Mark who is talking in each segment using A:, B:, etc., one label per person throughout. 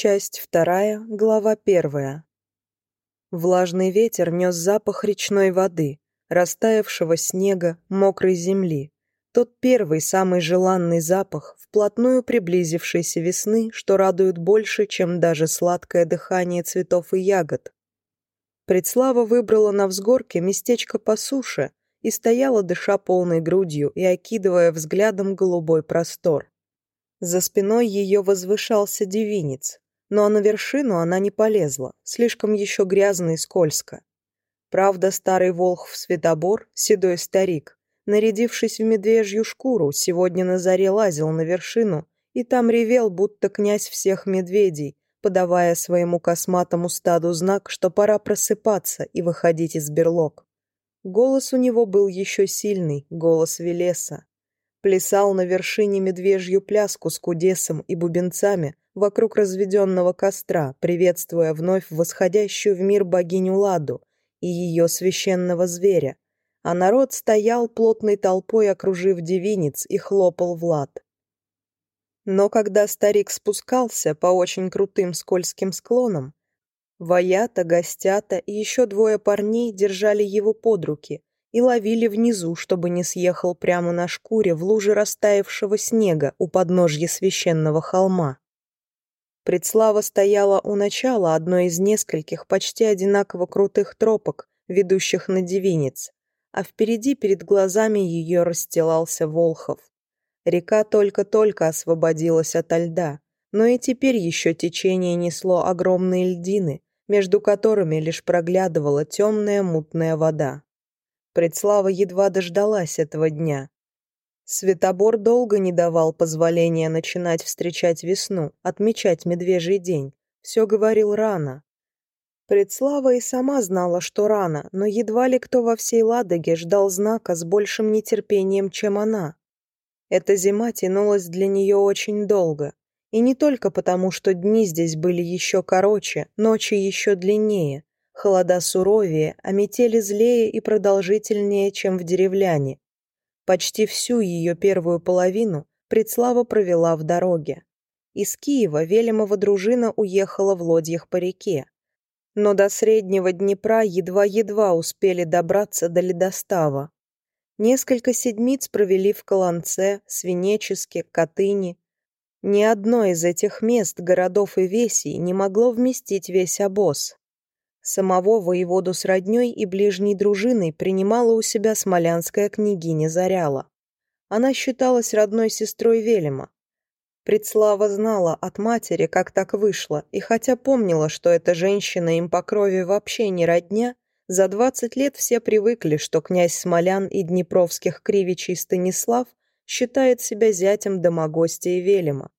A: Часть вторая, глава первая. Влажный ветер нес запах речной воды, растаявшего снега, мокрой земли. Тот первый, самый желанный запах, вплотную приблизившейся весны, что радует больше, чем даже сладкое дыхание цветов и ягод. Предслава выбрала на взгорке местечко по суше и стояла, дыша полной грудью и окидывая взглядом голубой простор. За спиной ее возвышался девинец, но на вершину она не полезла, слишком еще грязно и скользко. Правда, старый волхв Светобор, седой старик, нарядившись в медвежью шкуру, сегодня на заре лазил на вершину и там ревел, будто князь всех медведей, подавая своему косматому стаду знак, что пора просыпаться и выходить из берлог. Голос у него был еще сильный, голос Велеса. плясал на вершине медвежью пляску с кудесом и бубенцами вокруг разведенного костра, приветствуя вновь восходящую в мир богиню Ладу и ее священного зверя, а народ стоял плотной толпой, окружив девинец, и хлопал в лад. Но когда старик спускался по очень крутым скользким склонам, Ваята, Гостята и еще двое парней держали его под руки, и ловили внизу, чтобы не съехал прямо на шкуре в луже растаявшего снега у подножья священного холма. Предслава стояла у начала одной из нескольких почти одинаково крутых тропок, ведущих на Девинец, а впереди перед глазами ее расстилался Волхов. Река только-только освободилась от льда, но и теперь еще течение несло огромные льдины, между которыми лишь проглядывала темная мутная вода. Предслава едва дождалась этого дня. Светобор долго не давал позволения начинать встречать весну, отмечать медвежий день. Все говорил рано. Предслава и сама знала, что рано, но едва ли кто во всей Ладоге ждал знака с большим нетерпением, чем она. Эта зима тянулась для нее очень долго. И не только потому, что дни здесь были еще короче, ночи еще длиннее, Холода суровее, а метели злее и продолжительнее, чем в деревляне. Почти всю ее первую половину Предслава провела в дороге. Из Киева Велимова дружина уехала в лодьях по реке. Но до Среднего Днепра едва-едва успели добраться до ледостава. Несколько седмиц провели в Колонце, Свинеческе, Катыни. Ни одно из этих мест, городов и весей не могло вместить весь обоз. Самого воеводу с родней и ближней дружиной принимала у себя смолянская княгиня Заряла. Она считалась родной сестрой Велима. Предслава знала от матери, как так вышло, и хотя помнила, что эта женщина им по крови вообще не родня, за двадцать лет все привыкли, что князь Смолян и днепровских кривичей Станислав считает себя зятем домогостя и Велема.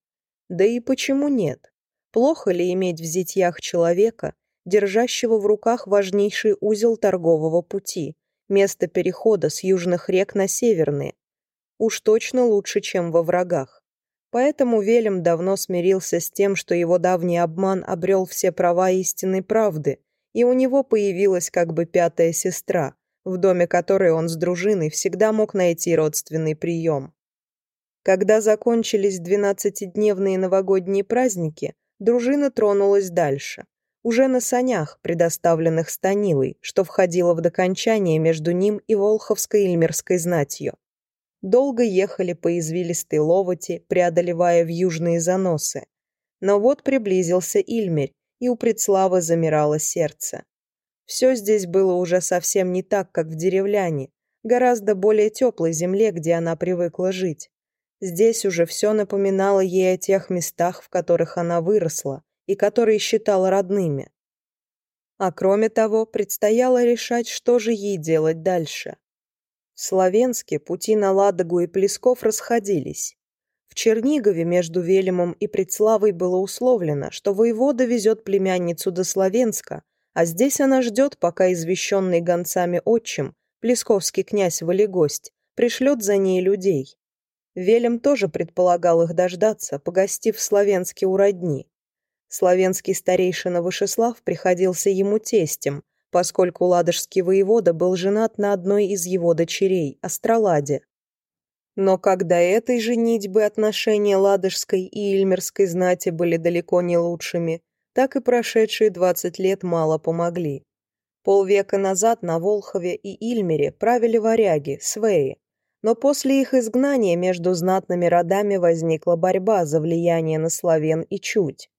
A: Да и почему нет? Плохо ли иметь в зятьях человека, держащего в руках важнейший узел торгового пути, место перехода с южных рек на северные. Уж точно лучше, чем во врагах. Поэтому Велем давно смирился с тем, что его давний обман обрел все права истинной правды, и у него появилась как бы пятая сестра, в доме которой он с дружиной всегда мог найти родственный прием. Когда закончились двенадцатидневные новогодние праздники, дружина тронулась дальше – уже на санях, предоставленных Станилой, что входило в докончание между ним и Волховской Ильмерской знатью. Долго ехали по извилистой ловоти, преодолевая в южные заносы. Но вот приблизился Ильмерь, и у Предславы замирало сердце. Все здесь было уже совсем не так, как в деревляне, гораздо более теплой земле, где она привыкла жить. Здесь уже все напоминало ей о тех местах, в которых она выросла, и которые считала родными. А кроме того, предстояло решать, что же ей делать дальше. В Словенске пути на Ладогу и Плесков расходились. В Чернигове между Велимом и Предславой было условлено, что воевода везет племянницу до Словенска, а здесь она ждет, пока извещенный гонцами отчим, плесковский князь Валегость, пришлет за ней людей. Велем тоже предполагал их дождаться, погостив в Словенске у родни. Славянский старейшина Вышеслав приходился ему тестем, поскольку ладожский воевода был женат на одной из его дочерей, Остроладе. Но когда этой женитьбы отношения ладожской и ильмерской знати были далеко не лучшими, так и прошедшие 20 лет мало помогли. Полвека назад на Волхове и Ильмере правили варяги, свеи, но после их изгнания между знатными родами возникла борьба за влияние на славян и чуть.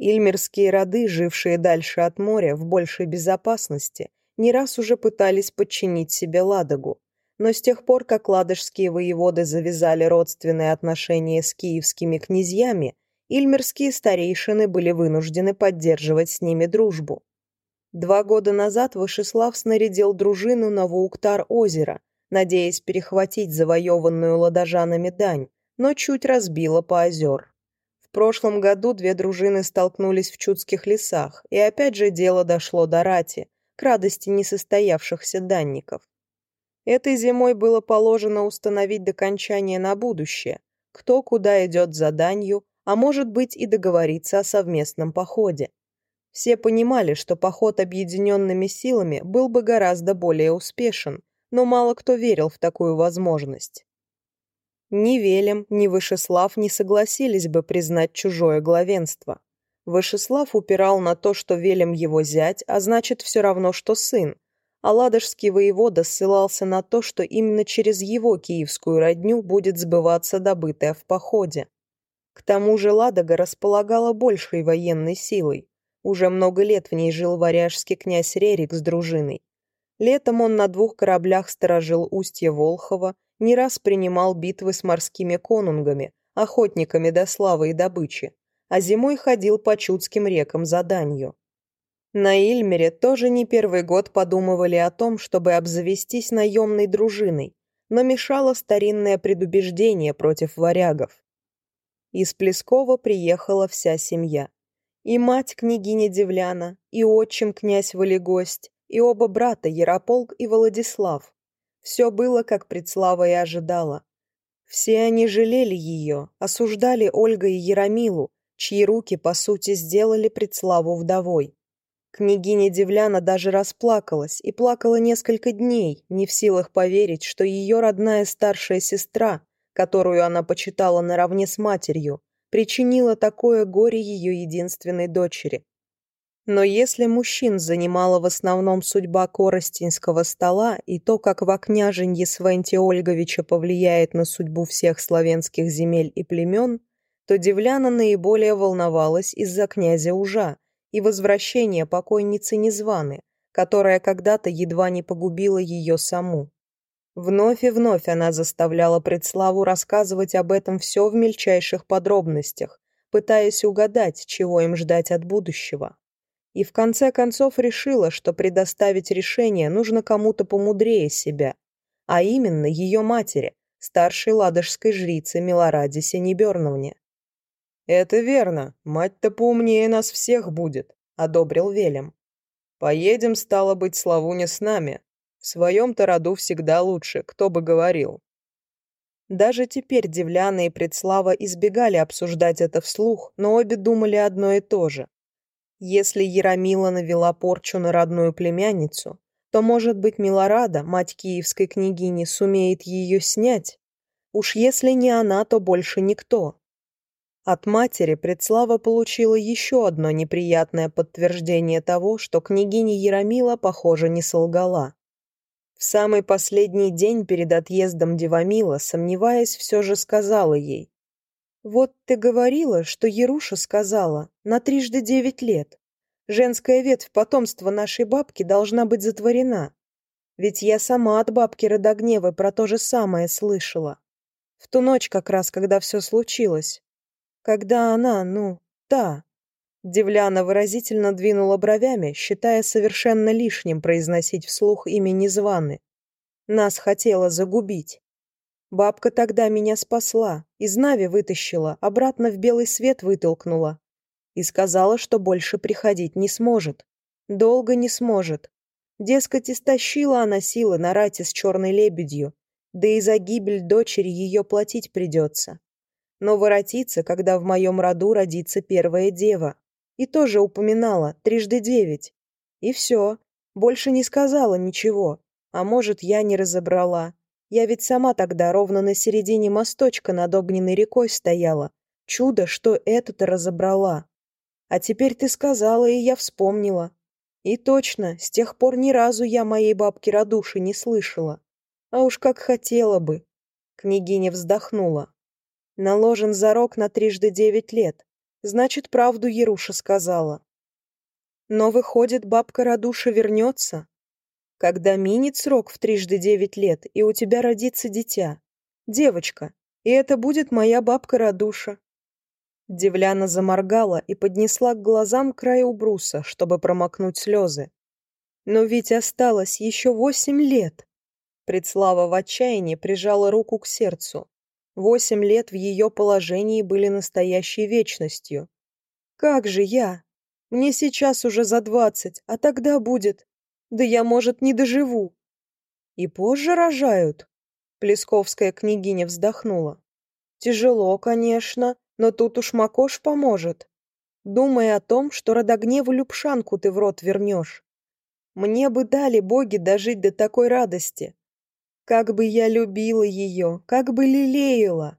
A: Ильмерские роды, жившие дальше от моря, в большей безопасности, не раз уже пытались подчинить себе Ладогу, но с тех пор, как ладожские воеводы завязали родственные отношения с киевскими князьями, ильмерские старейшины были вынуждены поддерживать с ними дружбу. Два года назад Вышеслав снарядил дружину на Вауктар-озеро, надеясь перехватить завоеванную ладожанами дань, но чуть разбила по озер. В прошлом году две дружины столкнулись в Чудских лесах, и опять же дело дошло до рати, к радости несостоявшихся данников. Этой зимой было положено установить до кончания на будущее, кто куда идет за данью, а может быть и договориться о совместном походе. Все понимали, что поход объединенными силами был бы гораздо более успешен, но мало кто верил в такую возможность. Ни Велем, ни Вышеслав не согласились бы признать чужое главенство. Вышеслав упирал на то, что Велем его зять, а значит, все равно, что сын. А ладожский воевода ссылался на то, что именно через его киевскую родню будет сбываться добытое в походе. К тому же Ладога располагала большей военной силой. Уже много лет в ней жил варяжский князь Рерик с дружиной. Летом он на двух кораблях сторожил устье Волхова – не раз принимал битвы с морскими конунгами, охотниками до славы и добычи, а зимой ходил по Чудским рекам за данью. На Ильмере тоже не первый год подумывали о том, чтобы обзавестись наемной дружиной, но мешало старинное предубеждение против варягов. Из Плескова приехала вся семья. И мать княгиня Девляна, и отчим князь Валегость, и оба брата Ярополк и Владислав, Все было, как Предслава и ожидала. Все они жалели ее, осуждали Ольга и Ярамилу, чьи руки, по сути, сделали Предславу вдовой. Княгиня Девляна даже расплакалась и плакала несколько дней, не в силах поверить, что ее родная старшая сестра, которую она почитала наравне с матерью, причинила такое горе ее единственной дочери. Но если мужчин занимала в основном судьба Коростинского стола и то, как во княженье Свенти Ольговича повлияет на судьбу всех славянских земель и племен, то Девляна наиболее волновалась из-за князя Ужа и возвращения покойницы Незваны, которая когда-то едва не погубила ее саму. Вновь и вновь она заставляла предславу рассказывать об этом все в мельчайших подробностях, пытаясь угадать, чего им ждать от будущего. и в конце концов решила, что предоставить решение нужно кому-то помудрее себя, а именно ее матери, старшей ладожской жрице Милораде Сенеберновне. «Это верно, мать-то поумнее нас всех будет», — одобрил Велем. «Поедем, стало быть, Славуня с нами. В своем-то роду всегда лучше, кто бы говорил». Даже теперь Девляна и Предслава избегали обсуждать это вслух, но обе думали одно и то же. Если Ярамилана навела порчу на родную племянницу, то, может быть, Милорада, мать киевской княгини, сумеет ее снять? Уж если не она, то больше никто. От матери Предслава получила еще одно неприятное подтверждение того, что княгиня Ярамила, похоже, не солгала. В самый последний день перед отъездом Девамила, сомневаясь, все же сказала ей, вот ты говорила, что Еруша сказала, на трижды девять лет. Женская ветвь потомства нашей бабки должна быть затворена. Ведь я сама от бабки Родогневы про то же самое слышала. В ту ночь как раз, когда все случилось. Когда она, ну, та. Девляна выразительно двинула бровями, считая совершенно лишним произносить вслух имя Незваны. Нас хотела загубить. Бабка тогда меня спасла, из Нави вытащила, обратно в белый свет вытолкнула. И сказала, что больше приходить не сможет. Долго не сможет. Дескать, истощила она силы на рате с черной лебедью, да и за гибель дочери ее платить придется. Но воротится, когда в моем роду родится первая дева. И тоже упоминала, трижды девять. И все. Больше не сказала ничего. А может, я не разобрала. Я ведь сама тогда ровно на середине мосточка над огненной рекой стояла. Чудо, что этот разобрала. А теперь ты сказала, и я вспомнила. И точно, с тех пор ни разу я моей бабки Радуши не слышала. А уж как хотела бы. Княгиня вздохнула. Наложен зарок на трижды девять лет. Значит, правду Еруша сказала. Но, выходит, бабка Радуша вернется? Когда минит срок в трижды девять лет, и у тебя родится дитя. Девочка. И это будет моя бабка Радуша. Девляна заморгала и поднесла к глазам край убруса, чтобы промокнуть слезы. Но ведь осталось еще восемь лет. Предслава в отчаянии прижала руку к сердцу. Восемь лет в ее положении были настоящей вечностью. «Как же я? Мне сейчас уже за двадцать, а тогда будет да я, может, не доживу. И позже рожают. Плесковская княгиня вздохнула. Тяжело, конечно, но тут уж Макош поможет. Думай о том, что родогневу Любшанку ты в рот вернешь. Мне бы дали боги дожить до такой радости. Как бы я любила ее, как бы лелеяла.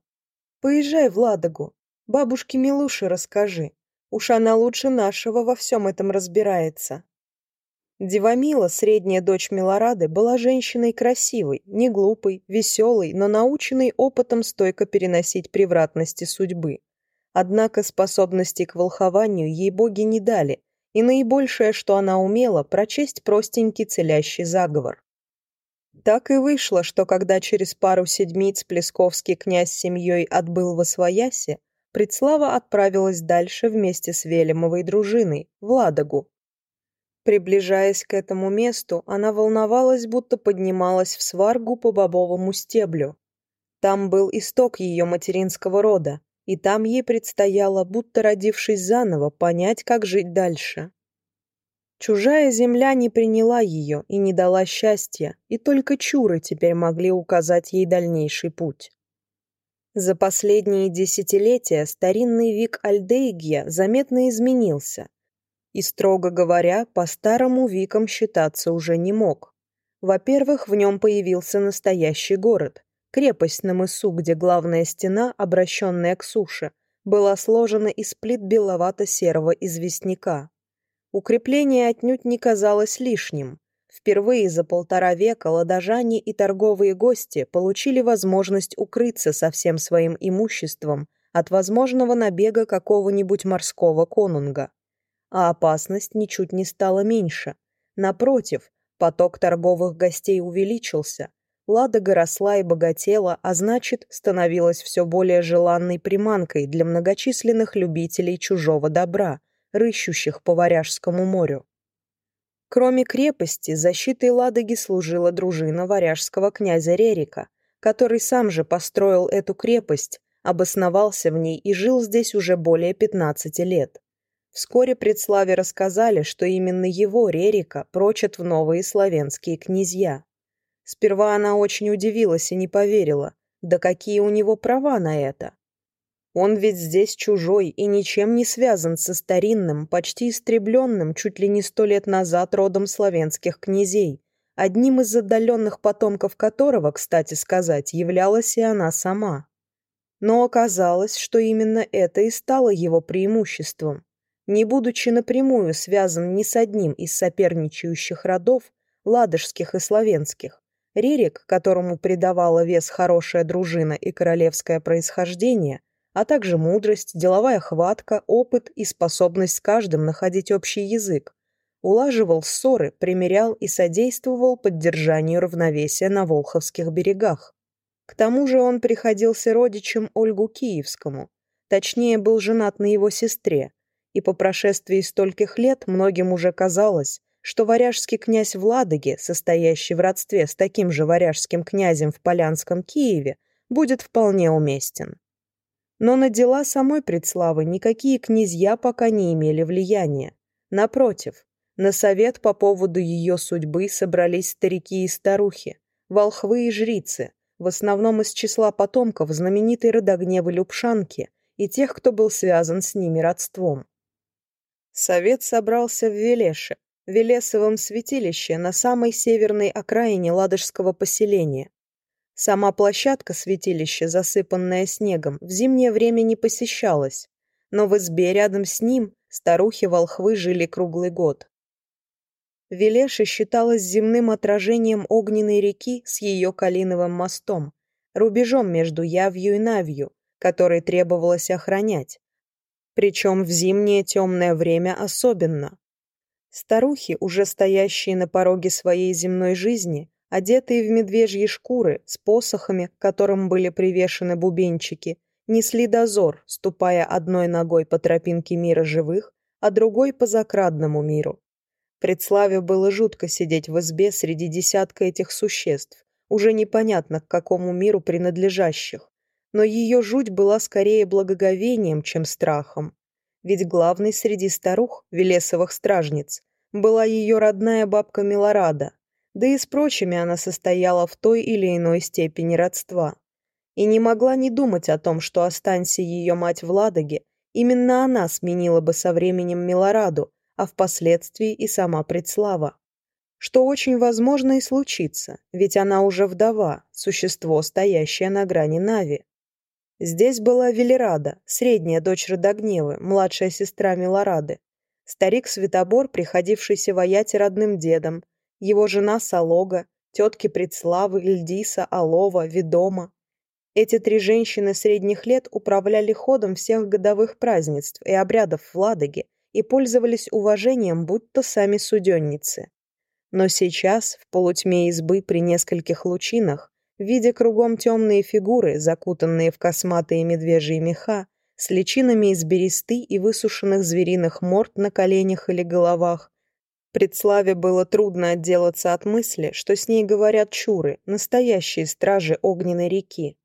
A: Поезжай в Ладогу, бабушке Милуше расскажи. Уж она лучше нашего во всем этом разбирается. Дивамила, средняя дочь Милорады, была женщиной красивой, не глупой, веселой, но наученной опытом стойко переносить превратности судьбы. Однако способности к волхованию ей боги не дали, и наибольшее, что она умела, прочесть простенький целящий заговор. Так и вышло, что когда через пару седмиц Плесковский князь с семьей отбыл во Свояси, Предслава отправилась дальше вместе с Велимовой дружиной, в Ладогу, Приближаясь к этому месту, она волновалась, будто поднималась в сваргу по бобовому стеблю. Там был исток ее материнского рода, и там ей предстояло, будто родившись заново, понять, как жить дальше. Чужая земля не приняла ее и не дала счастья, и только чуры теперь могли указать ей дальнейший путь. За последние десятилетия старинный Вик Альдейгия заметно изменился – и, строго говоря, по-старому Виком считаться уже не мог. Во-первых, в нем появился настоящий город. Крепость на мысу, где главная стена, обращенная к суше, была сложена из плит беловато-серого известняка. Укрепление отнюдь не казалось лишним. Впервые за полтора века ладожане и торговые гости получили возможность укрыться со всем своим имуществом от возможного набега какого-нибудь морского конунга а опасность ничуть не стала меньше. Напротив, поток торговых гостей увеличился. Ладога росла и богатела, а значит, становилась все более желанной приманкой для многочисленных любителей чужого добра, рыщущих по Варяжскому морю. Кроме крепости, защитой Ладоги служила дружина варяжского князя Рерика, который сам же построил эту крепость, обосновался в ней и жил здесь уже более 15 лет. Вскоре, предславе рассказали, что именно его, Рерика, прочат в новые славянские князья. Сперва она очень удивилась и не поверила, да какие у него права на это. Он ведь здесь чужой и ничем не связан со старинным, почти истребленным чуть ли не сто лет назад родом славянских князей, одним из отдаленных потомков которого, кстати сказать, являлась и она сама. Но оказалось, что именно это и стало его преимуществом не будучи напрямую связан ни с одним из соперничающих родов, ладожских и славянских, Рерик, которому придавала вес хорошая дружина и королевское происхождение, а также мудрость, деловая хватка, опыт и способность с каждым находить общий язык, улаживал ссоры, примирял и содействовал поддержанию равновесия на Волховских берегах. К тому же он приходился родичем Ольгу Киевскому, точнее был женат на его сестре, и по прошествии стольких лет многим уже казалось, что варяжский князь Владыги, состоящий в родстве с таким же варяжским князем в Полянском Киеве, будет вполне уместен. Но на дела самой предславы никакие князья пока не имели влияния. Напротив, на совет по поводу ее судьбы собрались старики и старухи, волхвы и жрицы, в основном из числа потомков знаменитой родогневы Любшанки и тех, кто был связан с ними родством. Совет собрался в Велеше, Велесовом святилище на самой северной окраине Ладожского поселения. Сама площадка святилища, засыпанная снегом, в зимнее время не посещалась, но в избе рядом с ним старухи-волхвы жили круглый год. Велеша считалась земным отражением огненной реки с ее Калиновым мостом, рубежом между Явью и Навью, который требовалось охранять, причем в зимнее темное время особенно. Старухи, уже стоящие на пороге своей земной жизни, одетые в медвежьи шкуры с посохами, к которым были привешены бубенчики, несли дозор, ступая одной ногой по тропинке мира живых, а другой по закрадному миру. Предславе было жутко сидеть в избе среди десятка этих существ, уже непонятно к какому миру принадлежащих но ее жуть была скорее благоговением, чем страхом. Ведь главной среди старух, Велесовых стражниц, была ее родная бабка Милорада, да и с прочими она состояла в той или иной степени родства. И не могла не думать о том, что останься ее мать в Ладоге, именно она сменила бы со временем Милораду, а впоследствии и сама Предслава. Что очень возможно и случится, ведь она уже вдова, существо, стоящее на грани Нави. Здесь была Велерада, средняя дочь Родогневы, младшая сестра Милорады, старик Светобор, приходившийся вояте родным дедом, его жена Солога, тетки Предславы, Ильдиса, Алова, Ведома. Эти три женщины средних лет управляли ходом всех годовых празднеств и обрядов в Ладоге и пользовались уважением, будто сами суденницы. Но сейчас, в полутьме избы при нескольких лучинах, видя кругом темные фигуры, закутанные в косматые медвежьи меха, с личинами из бересты и высушенных звериных морд на коленях или головах, Предславе было трудно отделаться от мысли, что с ней говорят чуры, настоящие стражи огненной реки.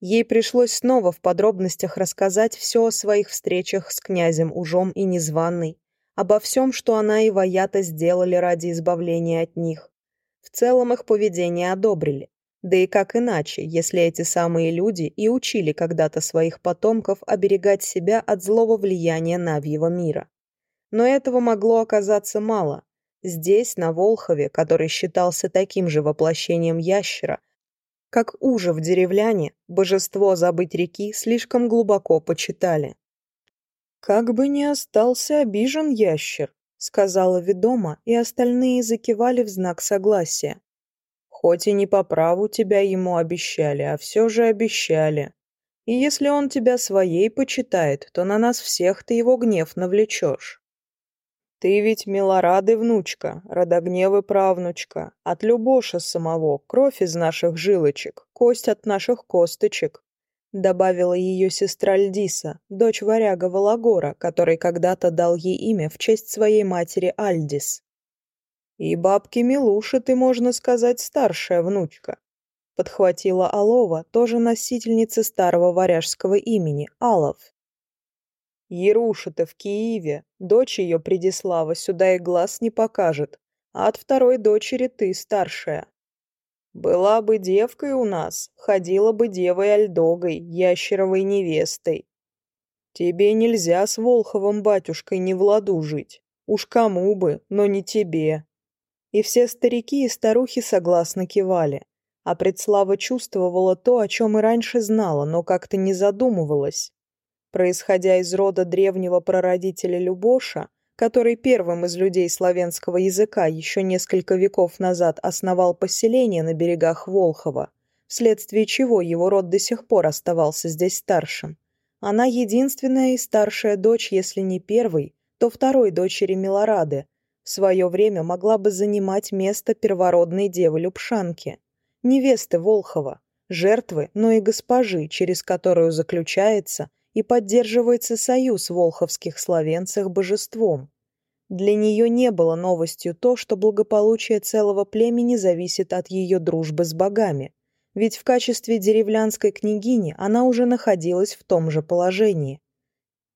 A: Ей пришлось снова в подробностях рассказать все о своих встречах с князем Ужом и Незваной, обо всем, что она и Ваята сделали ради избавления от них. В целом их поведение одобрили. Да и как иначе, если эти самые люди и учили когда-то своих потомков оберегать себя от злого влияния Навьего мира? Но этого могло оказаться мало. Здесь, на Волхове, который считался таким же воплощением ящера, как уже в деревляне, божество забыть реки слишком глубоко почитали. «Как бы ни остался обижен ящер», — сказала ведома, и остальные закивали в знак согласия. Хоть и не по праву тебя ему обещали, а все же обещали. И если он тебя своей почитает, то на нас всех ты его гнев навлечешь. Ты ведь милорады внучка, родогневы правнучка, от Любоша самого, кровь из наших жилочек, кость от наших косточек, добавила ее сестра Льдиса, дочь варяга Вологора, который когда-то дал ей имя в честь своей матери Альдис. «И бабки Милуши, ты, можно сказать, старшая внучка», — подхватила Алова, тоже носительница старого варяжского имени, Алов. «Еруша-то в Киеве, дочь ее Предислава сюда и глаз не покажет, а от второй дочери ты старшая. Была бы девкой у нас, ходила бы девой-альдогой, ящеровой невестой. Тебе нельзя с Волховым батюшкой не в ладу жить, уж кому бы, но не тебе, и все старики и старухи согласно кивали. А предслава чувствовала то, о чем и раньше знала, но как-то не задумывалась. Происходя из рода древнего прародителя Любоша, который первым из людей славянского языка еще несколько веков назад основал поселение на берегах Волхова, вследствие чего его род до сих пор оставался здесь старшим. Она единственная и старшая дочь, если не первой, то второй дочери Милорады, свое время могла бы занимать место первородной девы Любшанки, невесты Волхова, жертвы, но и госпожи, через которую заключается и поддерживается союз волховских словенцев божеством. Для нее не было новостью то, что благополучие целого племени зависит от ее дружбы с богами, ведь в качестве деревлянской княгини она уже находилась в том же положении.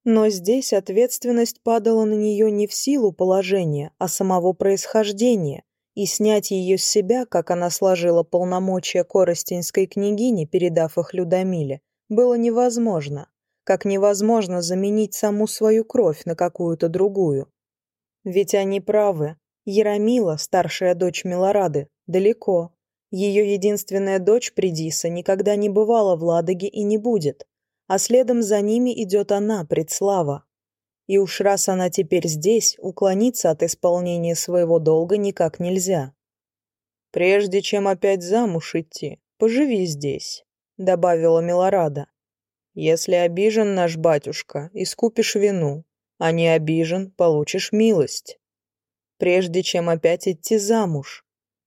A: Но здесь ответственность падала на нее не в силу положения, а самого происхождения, и снять ее с себя, как она сложила полномочия коростенской княгини, передав их Людомиле, было невозможно, как невозможно заменить саму свою кровь на какую-то другую. Ведь они правы. Ярамила, старшая дочь Милорады, далеко. Ее единственная дочь Придиса никогда не бывала в Ладоге и не будет. а следом за ними идет она, Предслава. И уж раз она теперь здесь, уклониться от исполнения своего долга никак нельзя. «Прежде чем опять замуж идти, поживи здесь», — добавила Милорада. «Если обижен наш батюшка, искупишь вину, а не обижен,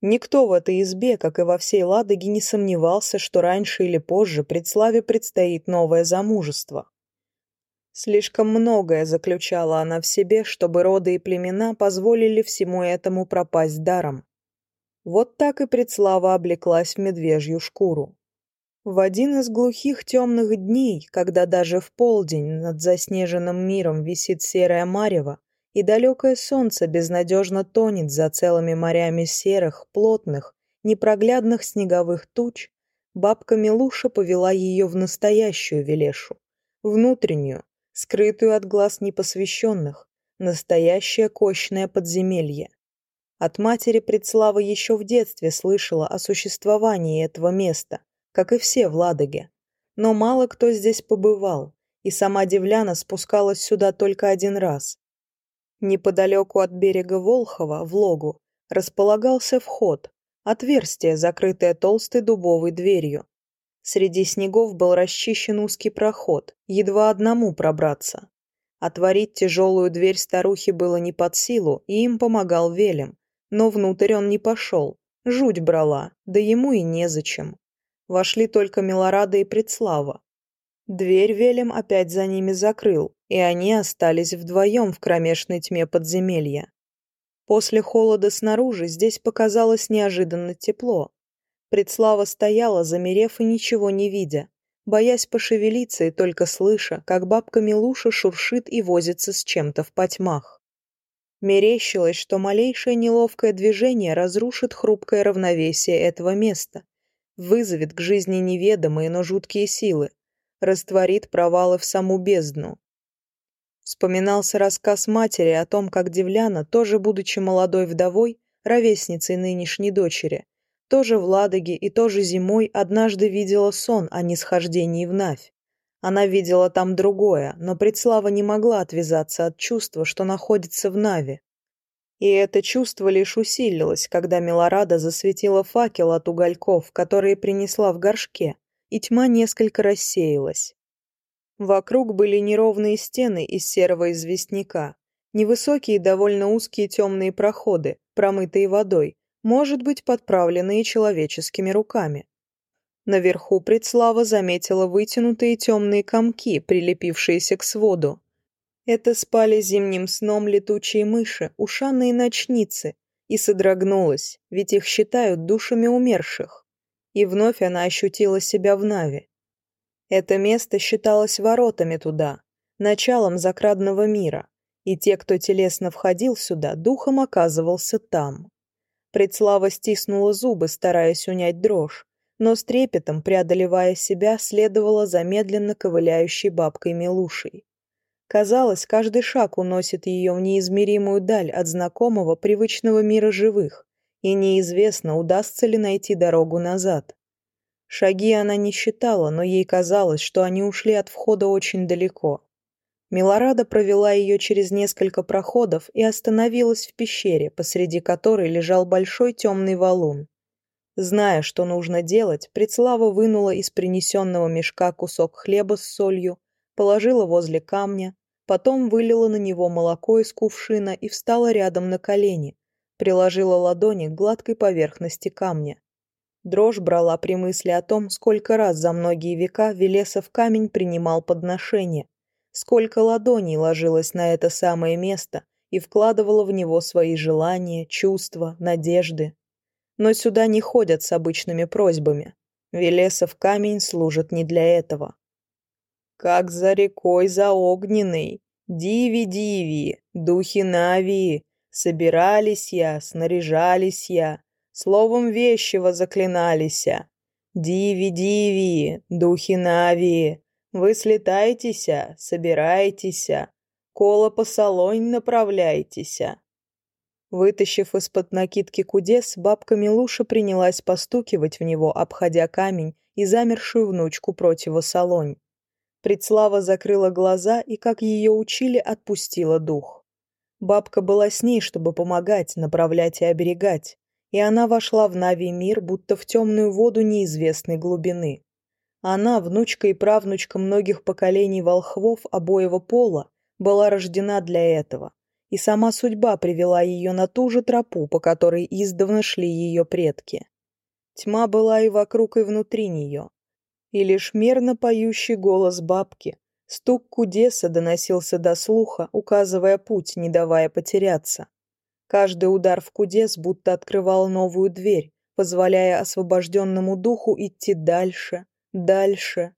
A: получишь милость. Прежде чем опять идти замуж, Никто в этой избе, как и во всей Ладоге, не сомневался, что раньше или позже предславе предстоит новое замужество. Слишком многое заключала она в себе, чтобы роды и племена позволили всему этому пропасть даром. Вот так и предслава облеклась в медвежью шкуру. В один из глухих темных дней, когда даже в полдень над заснеженным миром висит серая марево, и далекое солнце безнадежно тонет за целыми морями серых, плотных, непроглядных снеговых туч, бабка Милуша повела ее в настоящую Велешу, внутреннюю, скрытую от глаз непосвященных, настоящее кощное подземелье. От матери Предслава еще в детстве слышала о существовании этого места, как и все в Ладоге. Но мало кто здесь побывал, и сама Девляна спускалась сюда только один раз, Неподалеку от берега Волхова, в логу, располагался вход, отверстие, закрытое толстой дубовой дверью. Среди снегов был расчищен узкий проход, едва одному пробраться. Отворить тяжелую дверь старухи было не под силу, и им помогал Велем, но внутрь он не пошел. Жуть брала, да ему и незачем. Вошли только Милорада и Предслава. Дверь Велем опять за ними закрыл, и они остались вдвоем в кромешной тьме подземелья. После холода снаружи здесь показалось неожиданно тепло. Предслава стояла, замерев и ничего не видя, боясь пошевелиться и только слыша, как бабка Милуша шуршит и возится с чем-то в потьмах. Мерещилось, что малейшее неловкое движение разрушит хрупкое равновесие этого места, вызовет к жизни неведомые, но жуткие силы, растворит провалы в саму бездну, Вспоминался рассказ матери о том, как Девляна, тоже будучи молодой вдовой, ровесницей нынешней дочери, тоже в Ладоге и тоже зимой однажды видела сон о нисхождении в Навь. Она видела там другое, но Предслава не могла отвязаться от чувства, что находится в Наве. И это чувство лишь усилилось, когда Милорада засветила факел от угольков, которые принесла в горшке, и тьма несколько рассеялась. Вокруг были неровные стены из серого известняка, невысокие довольно узкие темные проходы, промытые водой, может быть, подправленные человеческими руками. Наверху предслава заметила вытянутые темные комки, прилепившиеся к своду. Это спали зимним сном летучие мыши, ушаные ночницы, и содрогнулась, ведь их считают душами умерших. И вновь она ощутила себя в Наве. Это место считалось воротами туда, началом закрадного мира, и те, кто телесно входил сюда, духом оказывался там. Предслава стиснула зубы, стараясь унять дрожь, но с трепетом, преодолевая себя, следовала за медленно ковыляющей бабкой Милушей. Казалось, каждый шаг уносит ее в неизмеримую даль от знакомого, привычного мира живых, и неизвестно, удастся ли найти дорогу назад. Шаги она не считала, но ей казалось, что они ушли от входа очень далеко. Милорада провела ее через несколько проходов и остановилась в пещере, посреди которой лежал большой темный валун. Зная, что нужно делать, Предслава вынула из принесенного мешка кусок хлеба с солью, положила возле камня, потом вылила на него молоко из кувшина и встала рядом на колени, приложила ладони к гладкой поверхности камня. Дрожь брала при мысли о том, сколько раз за многие века Велесов камень принимал подношение, сколько ладоней ложилось на это самое место и вкладывало в него свои желания, чувства, надежды. Но сюда не ходят с обычными просьбами. Велесов камень служит не для этого. Как за рекой за огненной, диви-диви, духи Навии, словом вещего заклиналися. «Диви, диви, духи Нави, вы слетайтеся, собирайтеся, коло по солонь направляйтеся». Вытащив из-под накидки кудес, бабка Милуша принялась постукивать в него, обходя камень и замершую внучку солонь. Предслава закрыла глаза и, как ее учили, отпустила дух. Бабка была с ней, чтобы помогать, направлять и оберегать и она вошла в Нави мир, будто в темную воду неизвестной глубины. Она, внучка и правнучка многих поколений волхвов обоего пола, была рождена для этого, и сама судьба привела ее на ту же тропу, по которой издавна шли ее предки. Тьма была и вокруг, и внутри нее, и лишь мерно поющий голос бабки, стук кудеса доносился до слуха, указывая путь, не давая потеряться. Каждый удар в кудес будто открывал новую дверь, позволяя освобожденному духу идти дальше, дальше.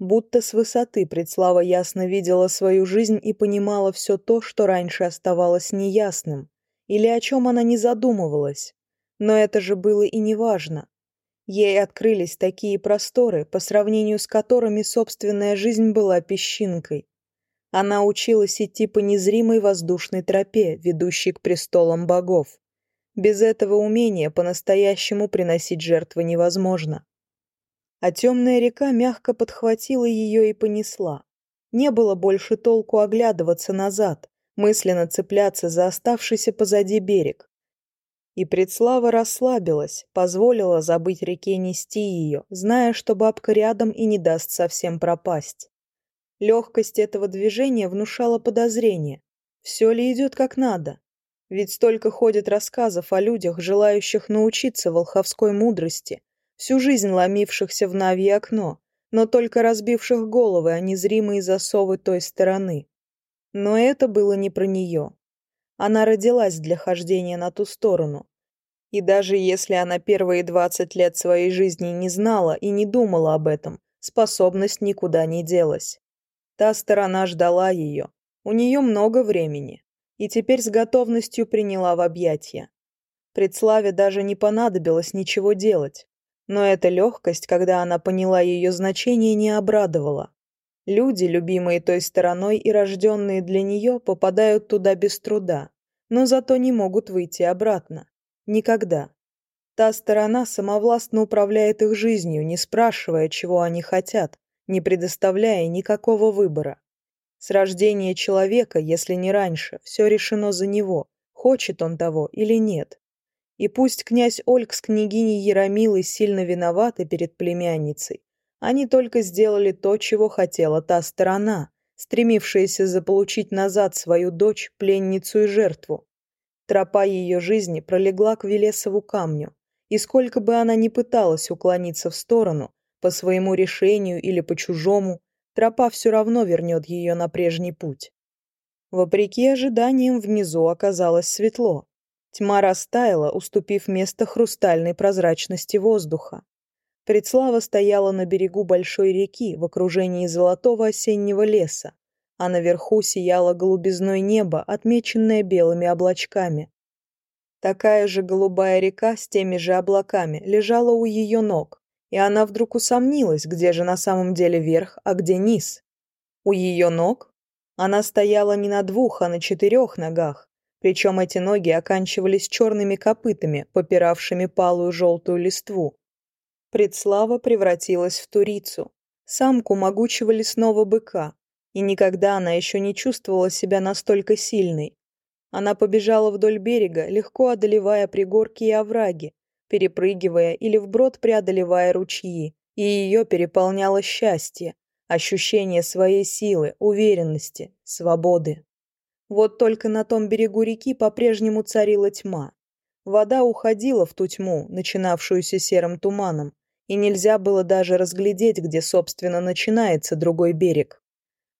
A: Будто с высоты предслава ясно видела свою жизнь и понимала все то, что раньше оставалось неясным, или о чем она не задумывалась. Но это же было и неважно. Ей открылись такие просторы, по сравнению с которыми собственная жизнь была песчинкой она училась идти по незримой воздушной тропе, ведущей к престолам богов. Без этого умения по-настоящему приносить жертвы невозможно. А темная река мягко подхватила ее и понесла. Не было больше толку оглядываться назад, мысленно цепляться за оставшийся позади берег. И предслава расслабилась, позволила забыть реке нести ее, зная, что бабка рядом и не даст совсем пропасть. Легкость этого движения внушала подозрение. Все ли идет как надо? Ведь столько ходит рассказов о людях, желающих научиться волховской мудрости, всю жизнь ломившихся в Нави окно, но только разбивших головы о незримые засовы той стороны. Но это было не про нее. Она родилась для хождения на ту сторону. И даже если она первые двадцать лет своей жизни не знала и не думала об этом, способность никуда не делась. Та сторона ждала ее. У нее много времени. И теперь с готовностью приняла в объятия. Предславе даже не понадобилось ничего делать. Но эта легкость, когда она поняла ее значение, не обрадовала. Люди, любимые той стороной и рожденные для нее, попадают туда без труда, но зато не могут выйти обратно. Никогда. Та сторона самовластно управляет их жизнью, не спрашивая, чего они хотят, не предоставляя никакого выбора. С рождения человека, если не раньше, все решено за него, хочет он того или нет. И пусть князь Ольг с княгиней Яромилой сильно виноваты перед племянницей, они только сделали то, чего хотела та сторона, стремившаяся заполучить назад свою дочь, пленницу и жертву. Тропа ее жизни пролегла к Велесову камню, и сколько бы она ни пыталась уклониться в сторону, по своему решению или по чужому, тропа все равно вернет ее на прежний путь. Вопреки ожиданиям внизу оказалось светло. Тьма растаяла, уступив место хрустальной прозрачности воздуха. Предслава стояла на берегу большой реки в окружении золотого осеннего леса, а наверху сияло голубизной небо, отмеченное белыми облачками. Такая же голубая река с теми же облаками лежала у ее ног, и она вдруг усомнилась, где же на самом деле верх, а где низ. У ее ног она стояла не на двух, а на четырех ногах, причем эти ноги оканчивались черными копытами, попиравшими палую желтую листву. Предслава превратилась в турицу, самку могучего лесного быка, и никогда она еще не чувствовала себя настолько сильной. Она побежала вдоль берега, легко одолевая пригорки и овраги, перепрыгивая или вброд преодолевая ручьи, и ее переполняло счастье, ощущение своей силы, уверенности, свободы. Вот только на том берегу реки по-прежнему царила тьма. Вода уходила в ту тьму, начинавшуюся серым туманом, и нельзя было даже разглядеть, где, собственно, начинается другой берег.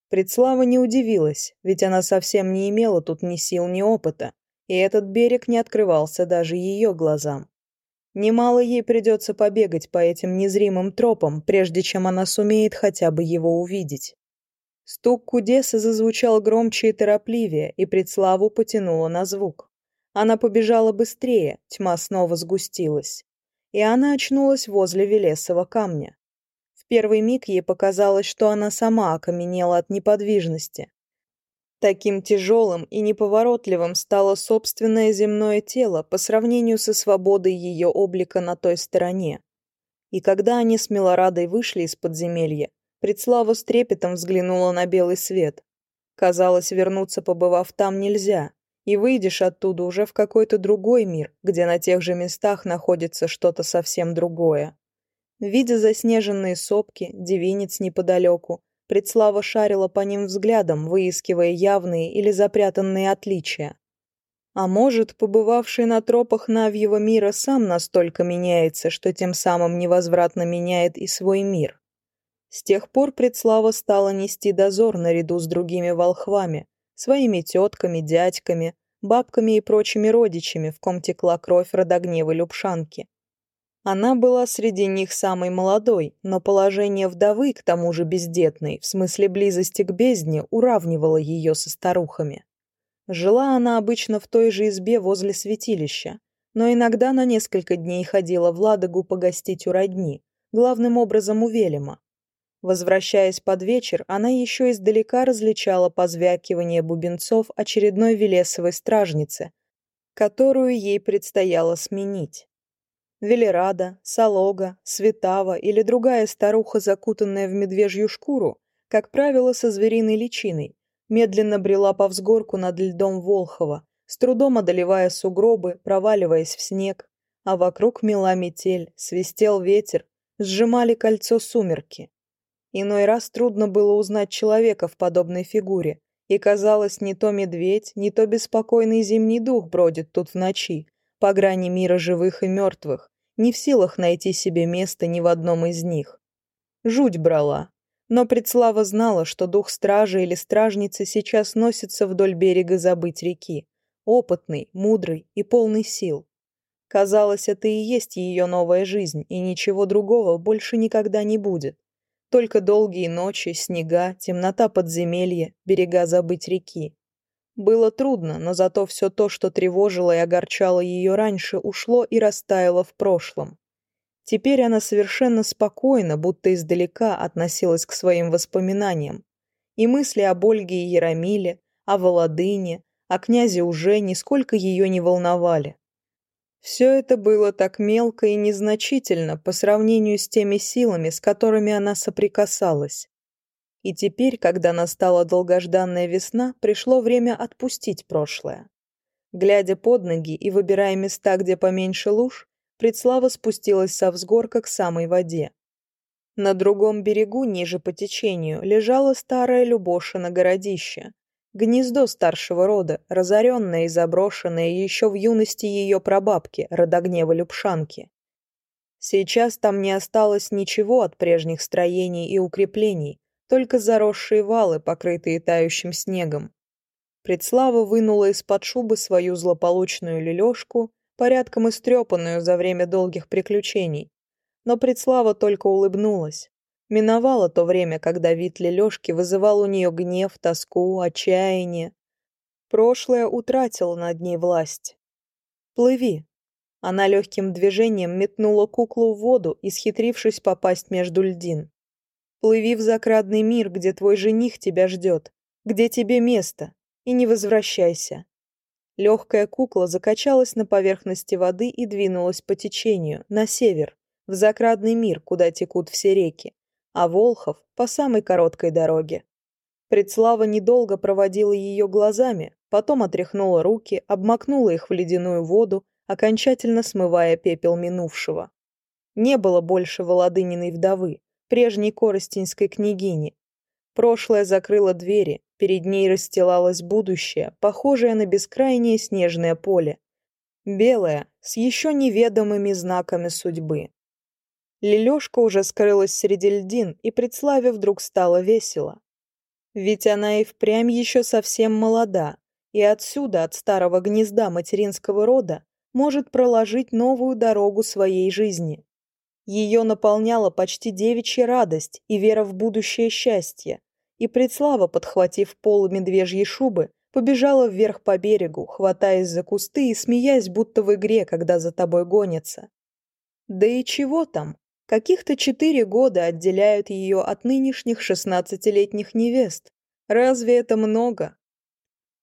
A: Предслава не удивилась, ведь она совсем не имела тут ни сил, ни опыта, и этот берег не открывался даже ее глазам. Немало ей придется побегать по этим незримым тропам, прежде чем она сумеет хотя бы его увидеть. Стук кудеса зазвучал громче и торопливее, и предславу потянуло на звук. Она побежала быстрее, тьма снова сгустилась и она очнулась возле Велесова камня. В первый миг ей показалось, что она сама окаменела от неподвижности. таким тяжелым и неповоротливым стало собственное земное тело по сравнению со свободой ее облика на той стороне. И когда они с Милорадой вышли из подземелья, Предслава с трепетом взглянула на белый свет. Казалось, вернуться, побывав там, нельзя, и выйдешь оттуда уже в какой-то другой мир, где на тех же местах находится что-то совсем другое. Видя заснеженные сопки, девинец неподалеку, Предслава шарила по ним взглядом, выискивая явные или запрятанные отличия. А может, побывавший на тропах Навьего мира сам настолько меняется, что тем самым невозвратно меняет и свой мир. С тех пор Предслава стала нести дозор наряду с другими волхвами, своими тетками, дядьками, бабками и прочими родичами, в ком текла кровь родогневы Любшанки. Она была среди них самой молодой, но положение вдовы, к тому же бездетной, в смысле близости к бездне, уравнивало ее со старухами. Жила она обычно в той же избе возле святилища, но иногда на несколько дней ходила в Ладогу погостить у родни, главным образом у Велема. Возвращаясь под вечер, она еще издалека различала позвякивание бубенцов очередной Велесовой стражницы, которую ей предстояло сменить. Велерада, Салога, Светава или другая старуха, закутанная в медвежью шкуру, как правило, со звериной личиной, медленно брела по взгорку над льдом Волхова, с трудом одолевая сугробы, проваливаясь в снег, а вокруг мела метель, свистел ветер, сжимали кольцо сумерки. Иной раз трудно было узнать человека в подобной фигуре, и, казалось, не то медведь, не то беспокойный зимний дух бродит тут в ночи, по грани мира живых и мертвых, не в силах найти себе место ни в одном из них. Жуть брала. Но Предслава знала, что дух стража или стражницы сейчас носится вдоль берега забыть реки. Опытный, мудрый и полный сил. Казалось, это и есть ее новая жизнь, и ничего другого больше никогда не будет. Только долгие ночи, снега, темнота подземелья, берега забыть реки. Было трудно, но зато все то, что тревожило и огорчало ее раньше, ушло и растаяло в прошлом. Теперь она совершенно спокойно, будто издалека относилась к своим воспоминаниям. И мысли об Ольге и Яромиле, о Володыне, о князе уже нисколько ее не волновали. Все это было так мелко и незначительно по сравнению с теми силами, с которыми она соприкасалась. И теперь, когда настала долгожданная весна, пришло время отпустить прошлое. Глядя под ноги и выбирая места, где поменьше луж, Предслава спустилась со взгорка к самой воде. На другом берегу, ниже по течению, лежало старое Любошино городище. Гнездо старшего рода, разоренное и заброшенное еще в юности ее прабабки, родогнева Любшанки. Сейчас там не осталось ничего от только заросшие валы, покрытые тающим снегом. Предслава вынула из-под шубы свою злополучную лелёшку, порядком истрепанную за время долгих приключений. Но Предслава только улыбнулась. Миновало то время, когда вид лелёшки вызывал у нее гнев, тоску, отчаяние. Прошлое утратило над ней власть. «Плыви!» Она легким движением метнула куклу в воду, исхитрившись попасть между льдин. Плыви в закрадный мир, где твой жених тебя ждет, где тебе место, и не возвращайся. Легкая кукла закачалась на поверхности воды и двинулась по течению, на север, в закрадный мир, куда текут все реки, а Волхов — по самой короткой дороге. Предслава недолго проводила ее глазами, потом отряхнула руки, обмакнула их в ледяную воду, окончательно смывая пепел минувшего. Не было больше Володыниной вдовы, прежней коростинской княгини. Прошлое закрыло двери, перед ней расстилалось будущее, похожее на бескрайнее снежное поле. Белое, с еще неведомыми знаками судьбы. Лелешка уже скрылась среди льдин, и предславе вдруг стало весело. Ведь она и впрямь еще совсем молода, и отсюда, от старого гнезда материнского рода, может проложить новую дорогу своей жизни. Ее наполняла почти девичья радость и вера в будущее счастье. И предслава, подхватив полы медвежьей шубы, побежала вверх по берегу, хватаясь за кусты и смеясь, будто в игре, когда за тобой гонится. Да и чего там? Каких-то четыре года отделяют ее от нынешних шестнадцатилетних невест. Разве это много?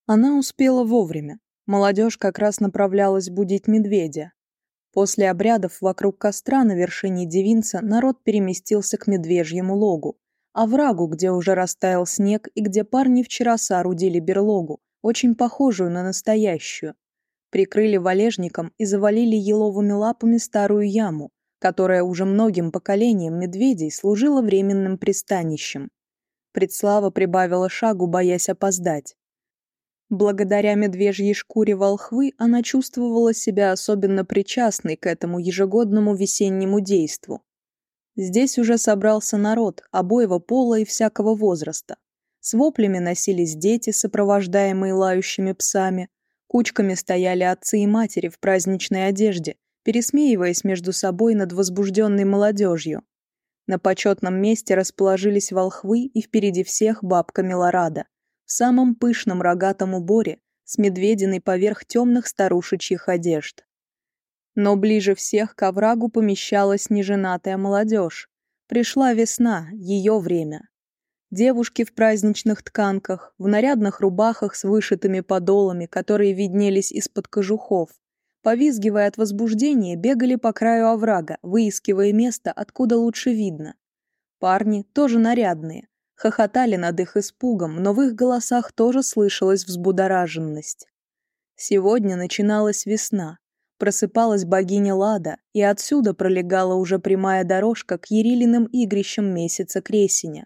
A: Она успела вовремя. Молодежь как раз направлялась будить медведя, После обрядов вокруг костра на вершине Девинца народ переместился к Медвежьему логу, оврагу, а где уже растаял снег и где парни вчера соорудили берлогу, очень похожую на настоящую. Прикрыли валежником и завалили еловыми лапами старую яму, которая уже многим поколениям медведей служила временным пристанищем. Предслава прибавила шагу, боясь опоздать. Благодаря медвежьей шкуре волхвы она чувствовала себя особенно причастной к этому ежегодному весеннему действу. Здесь уже собрался народ обоего пола и всякого возраста. С воплями носились дети, сопровождаемые лающими псами. Кучками стояли отцы и матери в праздничной одежде, пересмеиваясь между собой над возбужденной молодежью. На почетном месте расположились волхвы и впереди всех бабка Милорада в самом пышном рогатом уборе с медвединой поверх темных старушечьих одежд. Но ближе всех к оврагу помещалась неженатая молодежь. Пришла весна, ее время. Девушки в праздничных тканках, в нарядных рубахах с вышитыми подолами, которые виднелись из-под кожухов, повизгивая от возбуждения, бегали по краю оврага, выискивая место, откуда лучше видно. Парни тоже нарядные, хохотали над их испугом, но в их голосах тоже слышалась взбудораженность. Сегодня начиналась весна, просыпалась богиня Лада, и отсюда пролегала уже прямая дорожка к Ерилиным игрищам месяца Кресеня.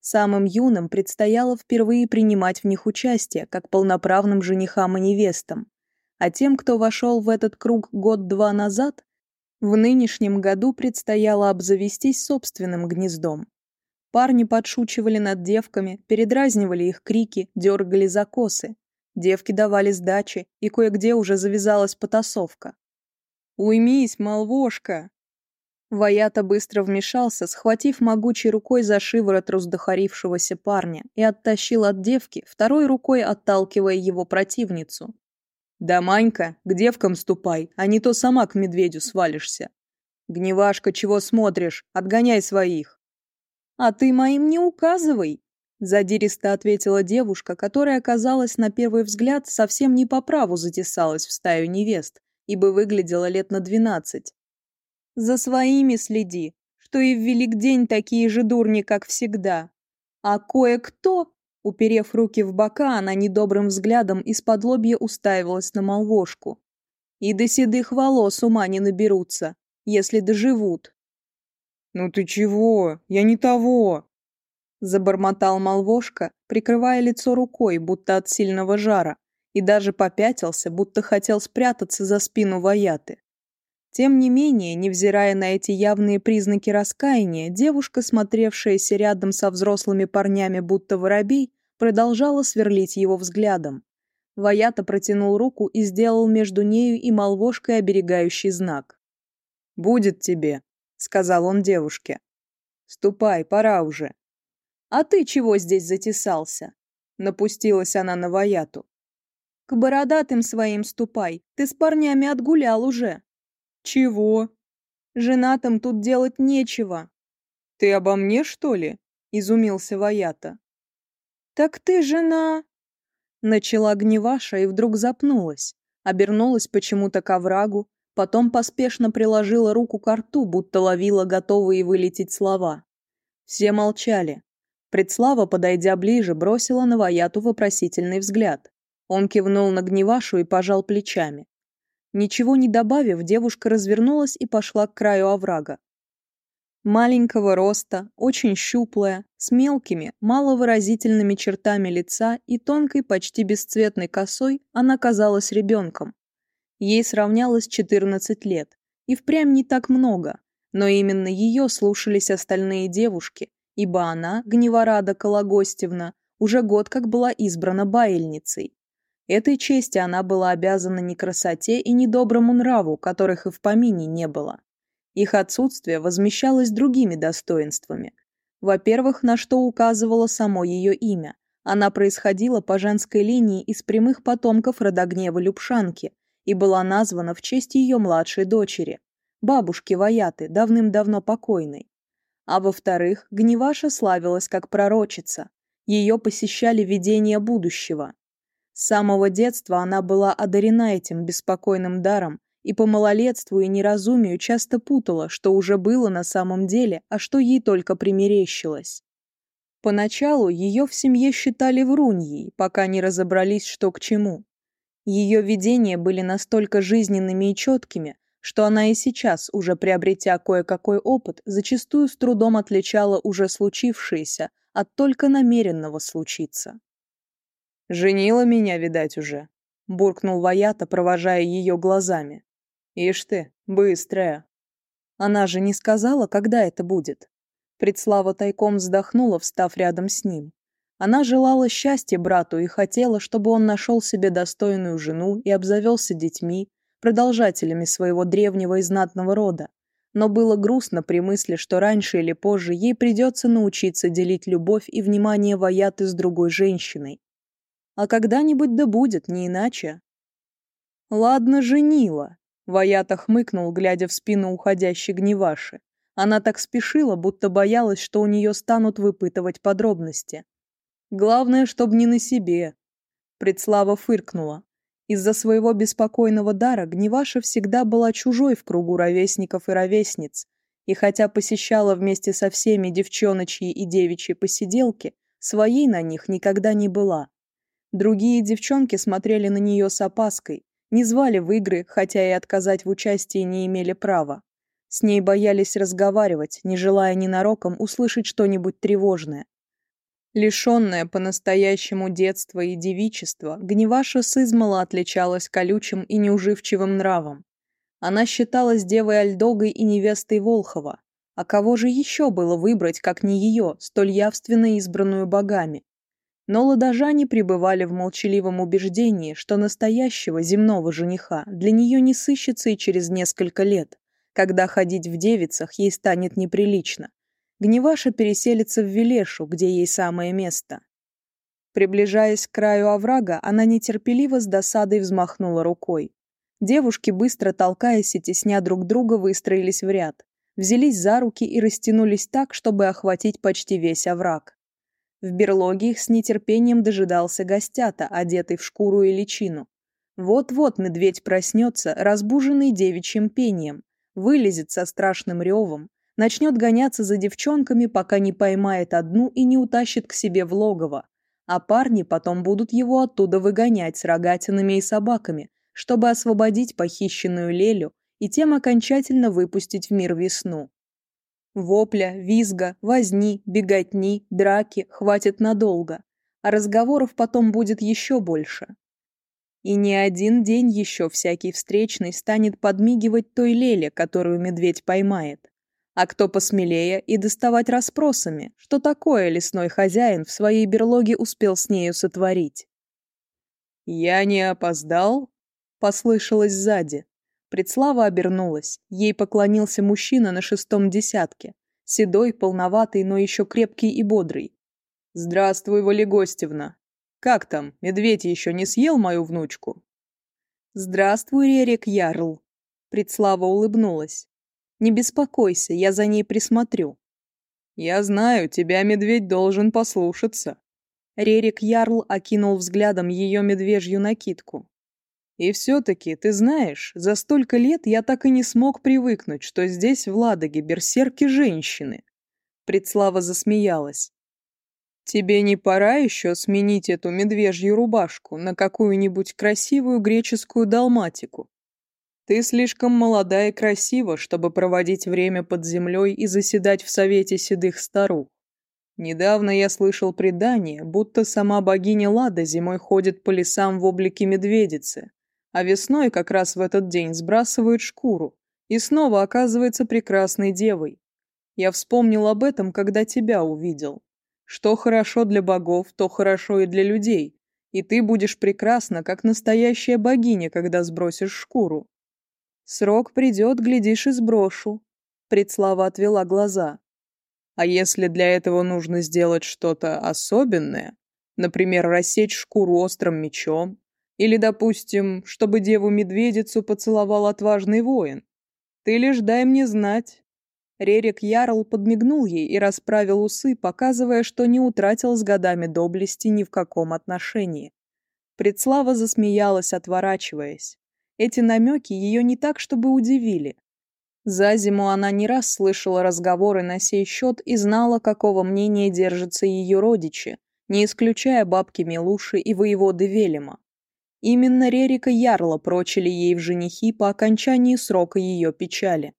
A: Самым юным предстояло впервые принимать в них участие, как полноправным женихам и невестам. А тем, кто вошел в этот круг год-два назад, в нынешнем году предстояло обзавестись собственным гнездом, Парни подшучивали над девками, передразнивали их крики, дергали за косы. Девки давали сдачи, и кое-где уже завязалась потасовка. «Уймись, молвошка!» Ваята быстро вмешался, схватив могучей рукой за шиворот раздохарившегося парня и оттащил от девки, второй рукой отталкивая его противницу. «Да, Манька, к девкам ступай, а не то сама к медведю свалишься. Гневашка, чего смотришь? Отгоняй своих!» «А ты моим не указывай!» Задиристо ответила девушка, которая, казалось, на первый взгляд совсем не по праву затесалась в стаю невест, ибо выглядела лет на двенадцать. «За своими следи, что и в Великдень такие же дурни, как всегда. А кое-кто...» Уперев руки в бока, она недобрым взглядом из-под лобья уставилась на молвошку. «И до седых волос ума не наберутся, если доживут».
B: «Ну ты чего? Я не того!»
A: Забормотал Молвошка, прикрывая лицо рукой, будто от сильного жара, и даже попятился, будто хотел спрятаться за спину Ваяты. Тем не менее, невзирая на эти явные признаки раскаяния, девушка, смотревшаяся рядом со взрослыми парнями, будто воробей, продолжала сверлить его взглядом. Ваята протянул руку и сделал между нею и молвошкой оберегающий знак.
B: «Будет тебе», — сказал он девушке. «Ступай, пора уже».
A: «А ты чего здесь затесался?» — напустилась она на Ваяту. «К бородатым своим ступай, ты с парнями отгулял уже».
B: «Чего?»
A: «Женатым тут делать нечего».
B: «Ты обо мне, что ли?» — изумился Ваята.
A: «Так ты жена...» Начала гневаша и вдруг запнулась, обернулась почему-то к оврагу, Потом поспешно приложила руку к рту, будто ловила готовые вылететь слова. Все молчали. Предслава, подойдя ближе, бросила на Ваяту вопросительный взгляд. Он кивнул на гневашу и пожал плечами. Ничего не добавив, девушка развернулась и пошла к краю оврага. Маленького роста, очень щуплая, с мелкими, маловыразительными чертами лица и тонкой, почти бесцветной косой, она казалась ребенком. Ей сравнялось 14 лет, и впрямь не так много, но именно ее слушались остальные девушки, ибо она, Гневорада Кологостевна, уже год как была избрана баильницей. Этой чести она была обязана не красоте и не доброму нраву, которых и в помине не было. Их отсутствие возмещалось другими достоинствами. Во-первых, на что указывало само ее имя. Она происходила по женской линии из прямых потомков родогнева Любшанки, и была названа в честь ее младшей дочери, бабушки Ваяты, давным-давно покойной. А во-вторых, Гневаша славилась как пророчица. Ее посещали видения будущего.
B: С самого детства она была одарена этим беспокойным даром и по малолетству и неразумию часто путала, что уже было на самом деле, а что ей только примерещилось. Поначалу ее в семье считали вруньей, пока не разобрались, что к чему. Ее видения были настолько жизненными и четкими, что она и сейчас, уже приобретя кое-какой опыт, зачастую с трудом отличала уже случившееся от только намеренного случиться.
A: «Женила меня, видать, уже», — буркнул Ваята, провожая ее глазами. «Ишь ты, быстрая».
B: Она же не сказала, когда это будет. Предслава тайком вздохнула, встав рядом с ним. Она желала счастья брату и хотела, чтобы он нашел себе достойную жену и обзавелся детьми, продолжателями своего древнего и знатного рода. Но было грустно при мысли, что раньше или позже ей придется научиться делить любовь и внимание Ваяты с другой женщиной. А когда-нибудь да будет, не иначе. «Ладно, женила», — Ваята хмыкнул, глядя в спину уходящей гневаши. Она так спешила, будто боялась, что у нее станут выпытывать подробности. Главное, чтобы не на себе. Предслава фыркнула. Из-за своего беспокойного дара Гневаша всегда была чужой в кругу ровесников и ровесниц, и хотя посещала вместе со всеми девчоночьи и девичьи посиделки, своей на них никогда не была. Другие девчонки смотрели на нее с опаской, не звали в игры, хотя и отказать в участии не имели права. С ней боялись разговаривать, не желая ненароком услышать что-нибудь тревожное. Лишенная по-настоящему детства и девичества, Гневаша сызмала отличалась колючим и неуживчивым нравом. Она считалась девой Альдогой и невестой Волхова. А кого же еще было выбрать, как не ее, столь явственно избранную богами? Но ладожане пребывали в молчаливом убеждении, что настоящего земного жениха для нее не сыщется и через несколько лет, когда ходить в девицах ей станет неприлично, Гневаша переселится в Велешу, где ей самое место. Приближаясь к краю оврага, она нетерпеливо с досадой взмахнула рукой. Девушки, быстро толкаясь и тесня друг друга, выстроились в ряд. Взялись за руки и растянулись так, чтобы охватить почти весь овраг. В берлоге их с нетерпением дожидался гостята, одетый в шкуру и личину. Вот-вот медведь проснется, разбуженный девичьим пением, вылезет со страшным ревом, начнет гоняться за девчонками, пока не поймает одну и не утащит к себе в логово. А парни потом будут его оттуда выгонять с рогатинами и собаками, чтобы освободить похищенную Лелю и тем окончательно выпустить в мир весну. Вопля, визга, возни, беготни, драки хватит надолго, а разговоров потом будет еще больше. И не один день еще всякий встречный станет подмигивать той Леле, которую медведь поймает. а кто посмелее и доставать расспросами, что такое лесной хозяин в своей берлоге успел с нею сотворить.
A: «Я не опоздал?» — послышалось сзади.
B: Предслава обернулась. Ей поклонился мужчина на шестом десятке. Седой, полноватый, но еще крепкий и бодрый.
A: «Здравствуй, Валегостевна. Как там, медведь еще не съел мою внучку?»
B: «Здравствуй, Рерик Ярл». Предслава улыбнулась. Не беспокойся, я за ней присмотрю».
A: «Я знаю, тебя медведь должен послушаться».
B: Рерик Ярл окинул взглядом ее медвежью накидку.
A: «И все-таки, ты знаешь, за столько лет я так и не смог привыкнуть, что здесь, в Ладоге, берсерки женщины». Предслава засмеялась. «Тебе не пора еще сменить эту медвежью рубашку на какую-нибудь красивую греческую долматику?» Ты слишком молода и красива, чтобы проводить время под землей и заседать в совете седых старух. Недавно я слышал предание, будто сама богиня Лада зимой ходит по лесам в облике медведицы, а весной как раз в этот день сбрасывает шкуру и снова оказывается прекрасной девой. Я вспомнил об этом, когда тебя увидел. Что хорошо для богов, то хорошо и для людей, и ты будешь прекрасна, как настоящая богиня, когда сбросишь шкуру.
B: Срок придет, глядишь, и сброшу», — Предслава отвела глаза.
A: «А если для этого нужно сделать что-то особенное, например, рассечь шкуру острым мечом, или, допустим, чтобы деву-медведицу поцеловал отважный воин, ты лишь дай мне знать».
B: Рерик Ярл подмигнул ей и расправил усы, показывая, что не утратил с годами доблести ни в каком отношении. Предслава засмеялась, отворачиваясь. Эти намеки ее не так, чтобы удивили. За зиму она не раз слышала разговоры на сей счет и знала, какого мнения держатся ее родичи, не исключая бабки Милуши и воеводы Велема. Именно Рерика Ярла прочили ей в женихи по окончании срока ее печали.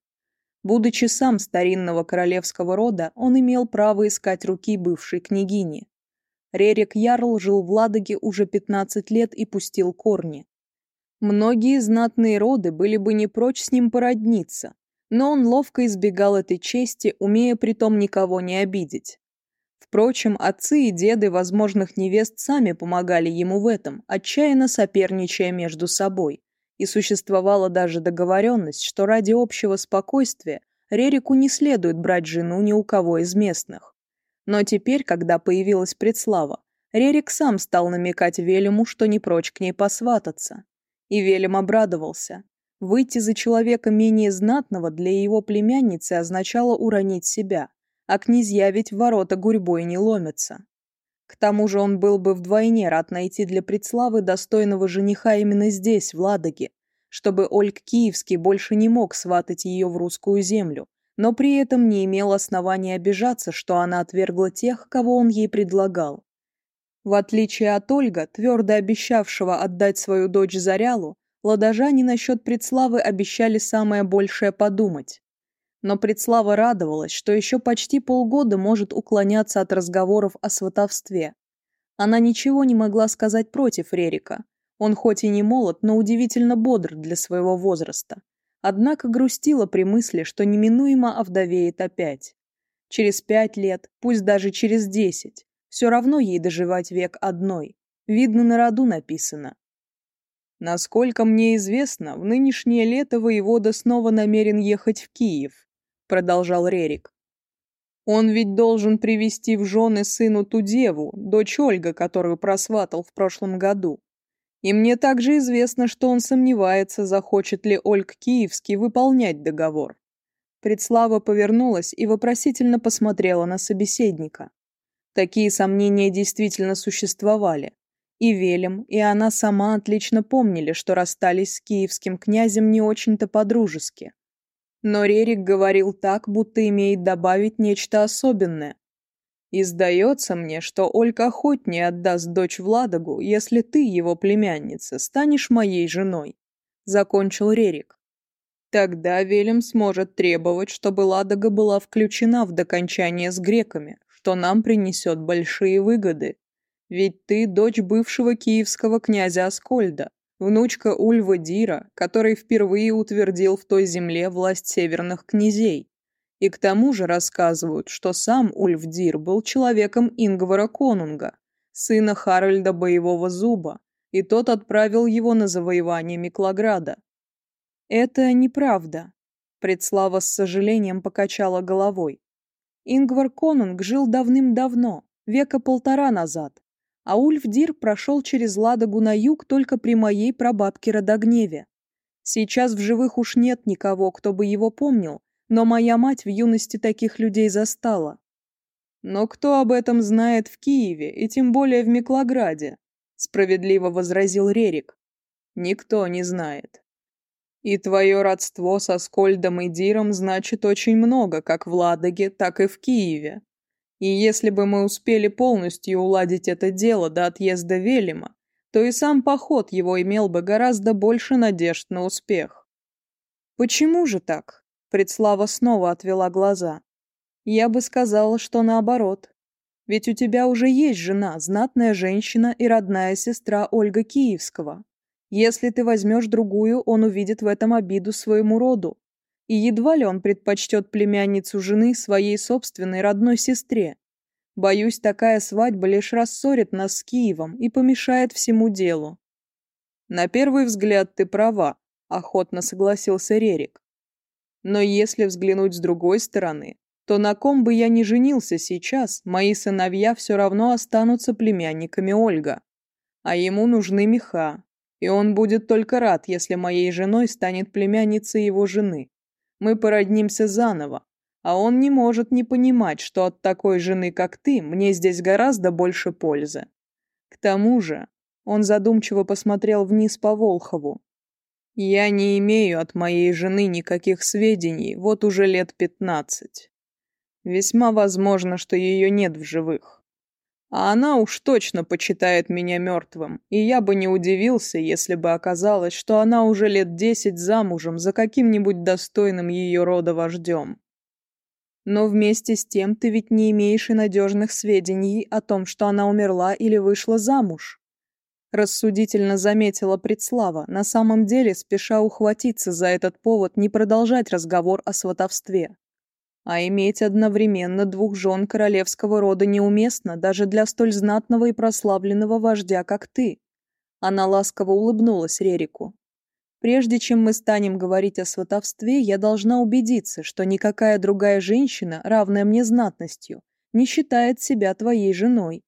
B: Будучи сам старинного королевского рода, он имел право искать руки бывшей княгини. Рерик Ярл жил в Ладоге уже 15 лет и пустил корни. Многие знатные роды были бы не прочь с ним породниться, но он ловко избегал этой чести, умея притом никого не обидеть. Впрочем, отцы и деды возможных невест сами помогали ему в этом, отчаянно соперничая между собой. И существовала даже договоренность, что ради общего спокойствия Рерику не следует брать жену ни у кого из местных. Но теперь, когда появилась предслава, Рерик сам стал намекать Велиму, что не прочь к ней посвататься и Велем обрадовался. Выйти за человека менее знатного для его племянницы означало уронить себя, а князья ведь в ворота гурьбой не ломятся. К тому же он был бы вдвойне рад найти для предславы достойного жениха именно здесь, в Ладоге, чтобы Ольг Киевский больше не мог сватать ее в русскую землю, но при этом не имел основания обижаться, что она отвергла тех, кого он ей предлагал. В отличие от Ольга, твердо обещавшего отдать свою дочь Зарялу, ладожане насчет предславы обещали самое большее подумать. Но предслава радовалась, что еще почти полгода может уклоняться от разговоров о сватовстве. Она ничего не могла сказать против Рерика. Он хоть и не молод, но удивительно бодр для своего возраста. Однако грустила при мысли, что неминуемо овдовеет опять. Через пять лет, пусть даже через десять, все равно ей доживать век одной. Видно, на роду написано. Насколько мне известно, в нынешнее лето воевода снова намерен ехать в Киев, продолжал Рерик. Он ведь должен привести в жены сыну ту деву, дочь Ольга, которую просватал в прошлом году. И мне также известно, что он сомневается, захочет ли Ольг Киевский выполнять договор. Предслава повернулась и вопросительно посмотрела на собеседника. Такие сомнения действительно существовали. И Велем, и она сама отлично помнили, что расстались с киевским князем не очень-то по-дружески. Но Рерик говорил так, будто имеет добавить нечто особенное. И сдается мне, что Ольга охотнее отдаст дочь Владогу, если ты, его племянница, станешь моей женой. Закончил Рерик. Тогда Велем сможет требовать, чтобы Ладога была включена в докончание с греками, что нам принесет большие выгоды. Ведь ты дочь бывшего киевского князя Аскольда, внучка Ульва Дира, который впервые утвердил в той земле власть северных князей. И к тому же рассказывают, что сам Ульф Дир был человеком Ингвара Конунга, сына Харальда Боевого Зуба, и тот отправил его на завоевание Миклограда. Это неправда. Предслава с сожалением покачала головой. Ингвар Конунг жил давным-давно, века полтора назад, а Ульф Дир прошел через Ладогу на юг только при моей прабабке Родогневе. Сейчас в живых уж нет никого, кто бы его помнил, но моя мать в юности таких людей застала. Но кто об этом знает в Киеве и тем более в Миклограде? Справедливо возразил Рерик. Никто не знает. И твое родство со Скольдом и Диром значит очень много, как в Ладоге, так и в Киеве. И если бы мы успели полностью уладить это дело до отъезда Велима, то и сам поход его имел бы гораздо больше надежд на успех. Почему же так? Предслава снова отвела глаза. Я бы сказала, что наоборот. Ведь у тебя уже есть жена, знатная женщина и родная сестра Ольга Киевского. Если ты возьмешь другую, он увидит в этом обиду своему роду. И едва ли он предпочтет племянницу жены своей собственной родной сестре. Боюсь, такая свадьба лишь рассорит нас с Киевом и помешает всему делу. На первый взгляд ты права, охотно согласился Рерик. Но если взглянуть с другой стороны, то на ком бы я ни женился сейчас, мои сыновья все равно останутся племянниками Ольга. А ему нужны меха, и он будет только рад, если моей женой станет племянница его жены. Мы породнимся заново, а он не может не понимать, что от такой жены, как ты, мне здесь гораздо больше пользы. К тому же, он задумчиво посмотрел вниз по Волхову. Я не имею от моей жены никаких сведений, вот уже лет пятнадцать. Весьма возможно, что ее нет в живых. А она уж точно почитает меня мертвым, и я бы не удивился, если бы оказалось, что она уже лет десять замужем за каким-нибудь достойным ее рода вождем. Но вместе с тем ты ведь не имеешь и надежных сведений о том, что она умерла или вышла замуж. Рассудительно заметила Предслава, на самом деле спеша ухватиться за этот повод не продолжать разговор о сватовстве. А иметь одновременно двух жен королевского рода неуместно даже для столь знатного и прославленного вождя, как ты. Она ласково улыбнулась Рерику. Прежде чем мы станем говорить о сватовстве, я должна убедиться, что никакая другая женщина, равная мне знатностью, не считает себя твоей женой.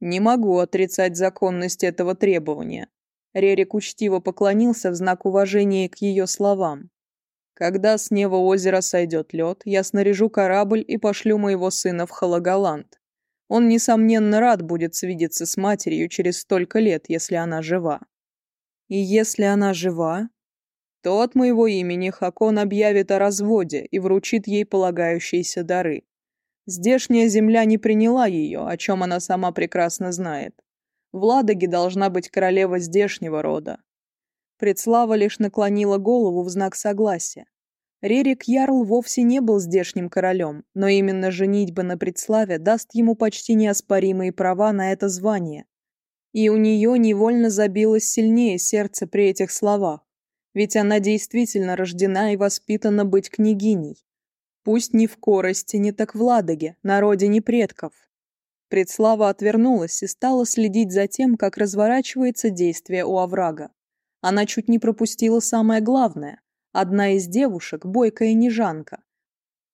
B: Не могу отрицать законность этого требования. Рерик учтиво поклонился в знак уважения к ее словам. Когда с неба озера сойдет лед, я снаряжу корабль и пошлю моего сына в Халагаланд. Он, несомненно, рад будет свидеться с матерью через столько лет, если она жива. И если она жива, то от моего имени Хакон объявит о разводе и вручит ей полагающиеся дары. Здешняя земля не приняла ее, о чем она сама прекрасно знает. В Ладоге должна быть королева здешнего рода, Предслава лишь наклонила голову в знак согласия. Рерик Ярл вовсе не был здешним королем, но именно женитьба на предславе даст ему почти неоспоримые права на это звание. И у нее невольно забилось сильнее сердце при этих словах, ведь она действительно рождена и воспитана быть княгиней. Пусть не в Корости, не так в Ладоге, на родине предков. Предслава отвернулась и стала следить за тем, как разворачивается действие у оврага. Она чуть не пропустила самое главное. Одна из девушек, бойкая нежанка,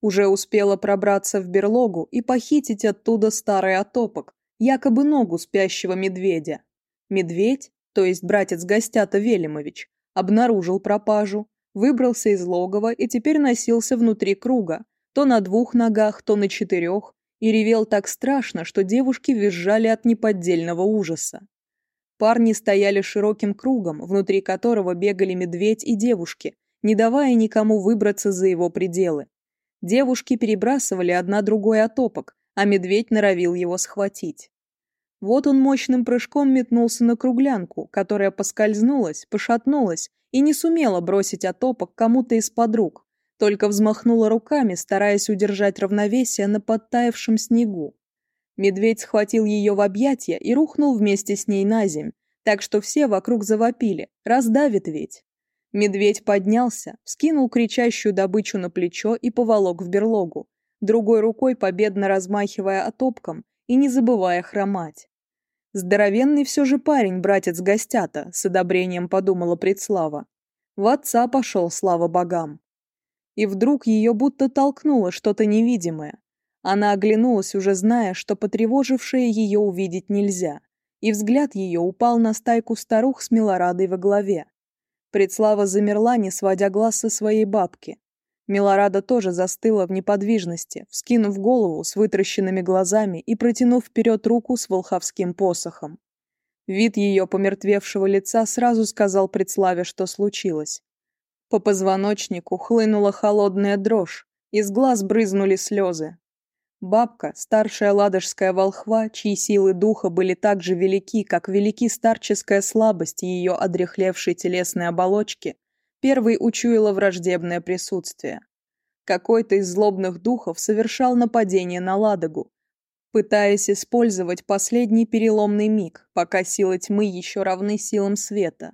B: уже успела пробраться в берлогу и похитить оттуда старый отопок, якобы ногу спящего медведя. Медведь, то есть братец гостята Велимович, обнаружил пропажу, выбрался из логова и теперь носился внутри круга, то на двух ногах, то на четырех, и ревел так страшно, что девушки визжали от неподдельного ужаса. Парни стояли широким кругом, внутри которого бегали медведь и девушки, не давая никому выбраться за его пределы. Девушки перебрасывали одна другой отопок, а медведь норовил его схватить. Вот он мощным прыжком метнулся на круглянку, которая поскользнулась, пошатнулась и не сумела бросить отопок кому-то из подруг, только взмахнула руками, стараясь удержать равновесие на подтаявшем снегу. Медведь схватил ее в объятия и рухнул вместе с ней на земь, так что все вокруг завопили, раздавит ведь. Медведь поднялся, вскинул кричащую добычу на плечо и поволок в берлогу, другой рукой победно размахивая отопком и не забывая хромать. «Здоровенный все же парень, братец гостята», — с одобрением подумала предслава. В отца пошел, слава богам. И вдруг ее будто толкнуло что-то невидимое. Она оглянулась, уже зная, что потревожившее ее увидеть нельзя, и взгляд ее упал на стайку старух с Милорадой во главе. Предслава замерла, не сводя глаз со своей бабки. Милорада тоже застыла в неподвижности, вскинув голову с вытращенными глазами и протянув вперед руку с волховским посохом. Вид ее помертвевшего лица сразу сказал предславе, что случилось. По позвоночнику хлынула холодная дрожь, из глаз брызнули слезы, Бабка, старшая ладожская волхва, чьи силы духа были так же велики, как велики старческая слабость ее одрехлевшей телесной оболочки, первой учуяла враждебное присутствие. Какой-то из злобных духов совершал нападение на Ладогу, пытаясь использовать последний переломный миг, пока силы тьмы еще равны силам света.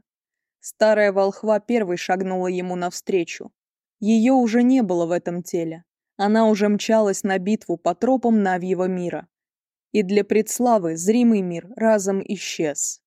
B: Старая волхва первой шагнула ему навстречу. Ее уже не было в этом теле она уже мчалась на битву по тропам Навьего мира. И для предславы зримый мир разом исчез.